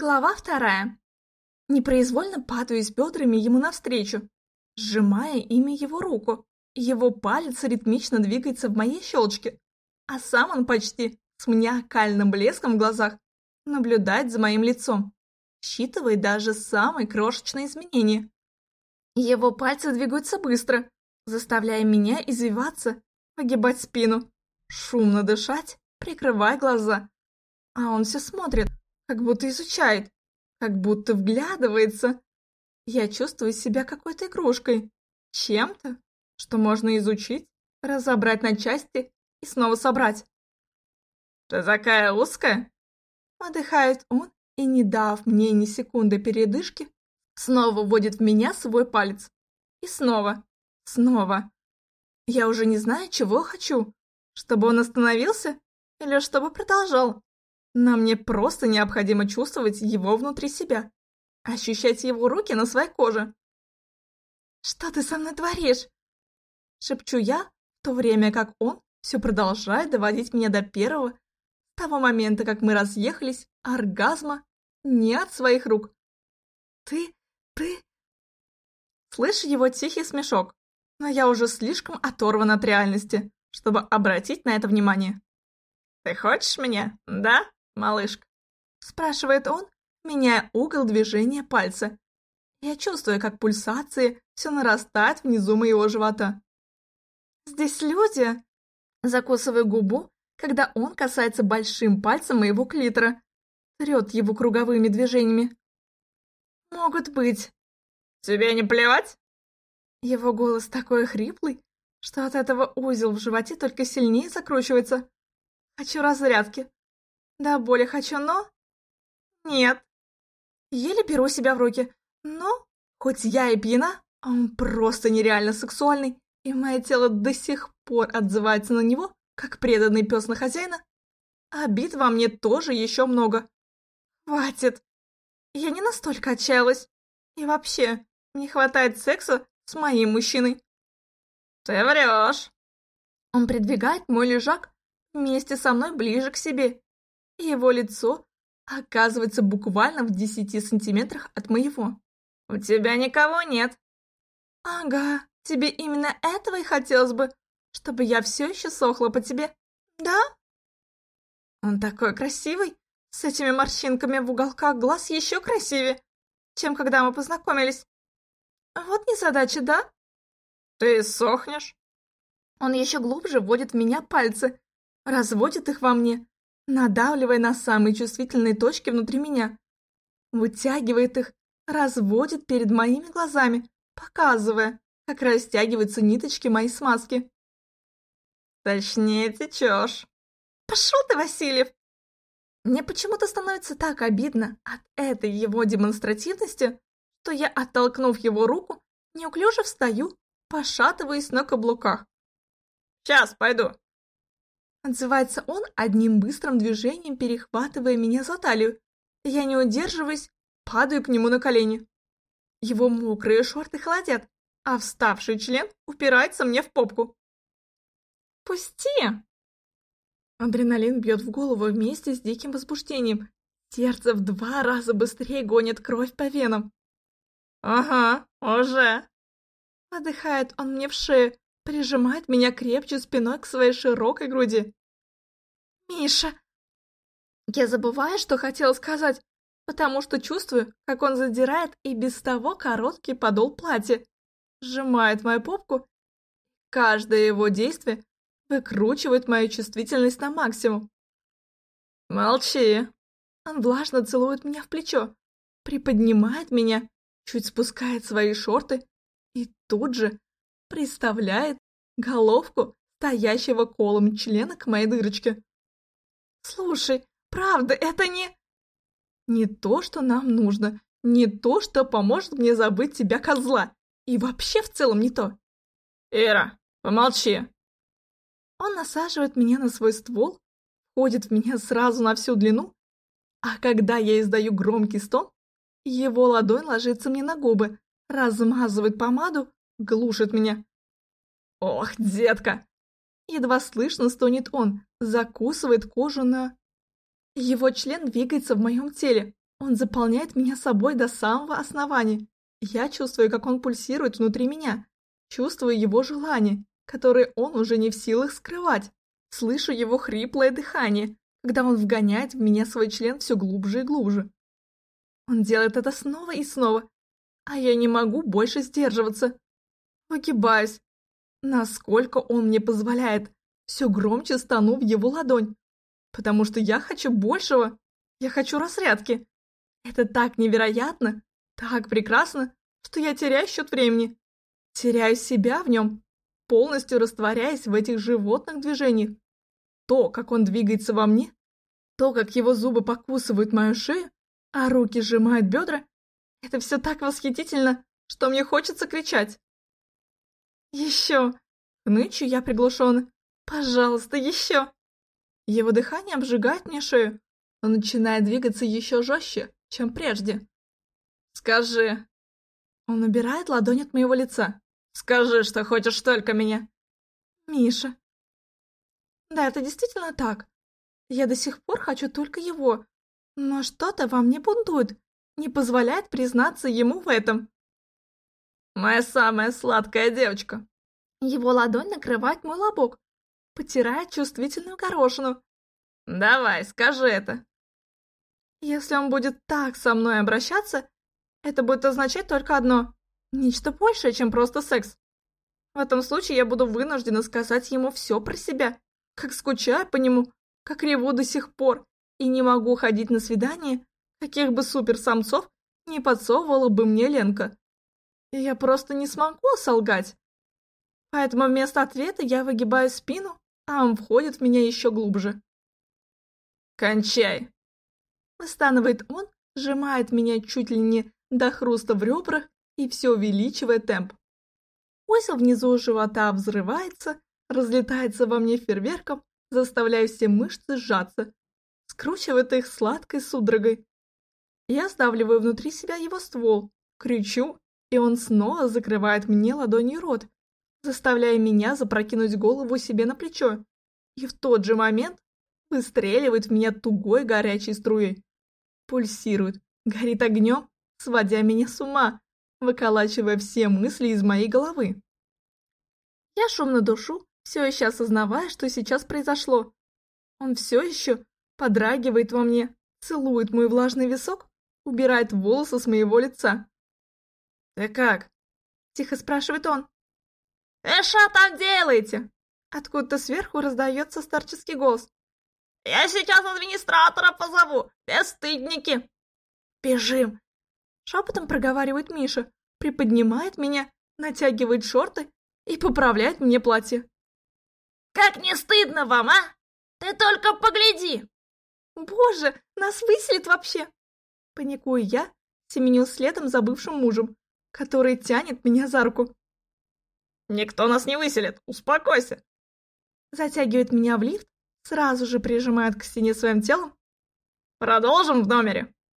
Глава вторая. Непроизвольно падаюсь бедрами ему навстречу, сжимая ими его руку. Его палец ритмично двигается в моей щелчке, а сам он почти с маниакальным блеском в глазах наблюдает за моим лицом, считывает даже самые крошечные изменения. Его пальцы двигаются быстро, заставляя меня извиваться, погибать спину, шумно дышать, прикрывая глаза. А он все смотрит, как будто изучает, как будто вглядывается. Я чувствую себя какой-то игрушкой, чем-то, что можно изучить, разобрать на части и снова собрать. «Ты такая узкая?» Отдыхает он и, не дав мне ни секунды передышки, снова вводит в меня свой палец. И снова, снова. Я уже не знаю, чего хочу. Чтобы он остановился или чтобы продолжал. Но мне просто необходимо чувствовать его внутри себя, ощущать его руки на своей коже. «Что ты со мной творишь?» Шепчу я, в то время как он все продолжает доводить меня до первого, того момента, как мы разъехались, оргазма не от своих рук. «Ты... ты...» Слышу его тихий смешок, но я уже слишком оторван от реальности, чтобы обратить на это внимание. «Ты хочешь меня, да?» Малышка?» Спрашивает он, меняя угол движения пальца. Я чувствую, как пульсации все нарастает внизу моего живота. «Здесь люди?» Закусываю губу, когда он касается большим пальцем моего клитора, трет его круговыми движениями. «Могут быть». «Тебе не плевать?» Его голос такой хриплый, что от этого узел в животе только сильнее закручивается. Хочу разрядки. Да, боли хочу, но... Нет. Еле беру себя в руки. Но, хоть я и пьяна, он просто нереально сексуальный, и мое тело до сих пор отзывается на него, как преданный пес на хозяина. Обид во мне тоже еще много. Хватит. Я не настолько отчаялась. И вообще, не хватает секса с моим мужчиной. Ты врешь. Он придвигает мой лежак вместе со мной ближе к себе его лицо оказывается буквально в десяти сантиметрах от моего. «У тебя никого нет». «Ага, тебе именно этого и хотелось бы, чтобы я все еще сохла по тебе, да?» Он такой красивый, с этими морщинками в уголках глаз еще красивее, чем когда мы познакомились. Вот незадача, да? Ты сохнешь? Он еще глубже вводит в меня пальцы, разводит их во мне, надавливая на самые чувствительные точки внутри меня. Вытягивает их, разводит перед моими глазами, показывая, как растягиваются ниточки моей смазки. Точнее течешь. Пошел ты, Васильев! Мне почему-то становится так обидно от этой его демонстративности, что я, оттолкнув его руку, неуклюже встаю, пошатываясь на каблуках. «Сейчас пойду», Отзывается он одним быстрым движением, перехватывая меня за талию. Я не удерживаюсь, падаю к нему на колени. Его мокрые шорты холодят, а вставший член упирается мне в попку. «Пусти!» Адреналин бьет в голову вместе с диким возбуждением. Сердце в два раза быстрее гонит кровь по венам. «Ага, уже!» Отдыхает он мне в шею, прижимает меня крепче спиной к своей широкой груди. «Миша!» Я забываю, что хотела сказать, потому что чувствую, как он задирает и без того короткий подол платья, сжимает мою попку. Каждое его действие выкручивает мою чувствительность на максимум. «Молчи!» Он влажно целует меня в плечо, приподнимает меня, чуть спускает свои шорты и тут же представляет головку стоящего колом члена к моей дырочке. Слушай, правда, это не... Не то, что нам нужно, не то, что поможет мне забыть тебя, козла, и вообще в целом не то. Ира, помолчи. Он насаживает меня на свой ствол, входит в меня сразу на всю длину, а когда я издаю громкий стон, его ладонь ложится мне на губы, размазывает помаду, глушит меня. «Ох, детка!» Едва слышно стонет он, закусывает кожу на... Его член двигается в моем теле, Он заполняет меня собой до самого основания. Я чувствую, как он пульсирует внутри меня. Чувствую его желание, которое он уже не в силах скрывать. Слышу его хриплое дыхание, когда он вгоняет в меня свой член все глубже и глубже. Он делает это снова и снова, а я не могу больше сдерживаться. Выгибаюсь, насколько он мне позволяет, все громче стану в его ладонь, потому что я хочу большего, я хочу разрядки. Это так невероятно, так прекрасно, что я теряю счет времени, теряю себя в нем, полностью растворяясь в этих животных движениях. То, как он двигается во мне, то, как его зубы покусывают мою шею, а руки сжимают бедра, это все так восхитительно, что мне хочется кричать. «Еще!» — нычу я приглушенно. «Пожалуйста, еще!» Его дыхание обжигает мне шею, но начинает двигаться еще жестче, чем прежде. «Скажи!» Он убирает ладонь от моего лица. «Скажи, что хочешь только меня!» «Миша!» «Да, это действительно так. Я до сих пор хочу только его, но что-то во мне бунтует, не позволяет признаться ему в этом. Моя самая сладкая девочка. Его ладонь накрывает мой лобок, потирает чувствительную горошину. Давай, скажи это. Если он будет так со мной обращаться, это будет означать только одно. Нечто большее, чем просто секс. В этом случае я буду вынуждена сказать ему все про себя, как скучаю по нему, как реву до сих пор, и не могу ходить на свидание, каких бы суперсамцов не подсовывала бы мне Ленка. Я просто не смогу солгать. Поэтому вместо ответа я выгибаю спину, а он входит в меня еще глубже. «Кончай!» Выстанывает он, сжимает меня чуть ли не до хруста в ребрах и все увеличивая темп. Узел внизу живота взрывается, разлетается во мне фейерверком, заставляя все мышцы сжаться, скручивает их сладкой судорогой. Я сдавливаю внутри себя его ствол, кричу, и он снова закрывает мне ладонью рот, заставляя меня запрокинуть голову себе на плечо, и в тот же момент выстреливает в меня тугой горячей струей. Пульсирует, горит огнем, сводя меня с ума, выколачивая все мысли из моей головы. Я шумно душу, все еще осознавая, что сейчас произошло. Он все еще подрагивает во мне, целует мой влажный висок, убирает волосы с моего лица. «Ты как?» — тихо спрашивает он. «Э, что там делаете?» Откуда-то сверху раздается старческий голос. «Я сейчас администратора позову, бесстыдники!» «Бежим!» Шепотом проговаривает Миша, приподнимает меня, натягивает шорты и поправляет мне платье. «Как не стыдно вам, а? Ты только погляди!» «Боже, нас выселят вообще!» Паникую я, семеню следом за бывшим мужем, который тянет меня за руку. «Никто нас не выселит, успокойся!» Затягивает меня в лифт, сразу же прижимает к стене своим телом. «Продолжим в номере!»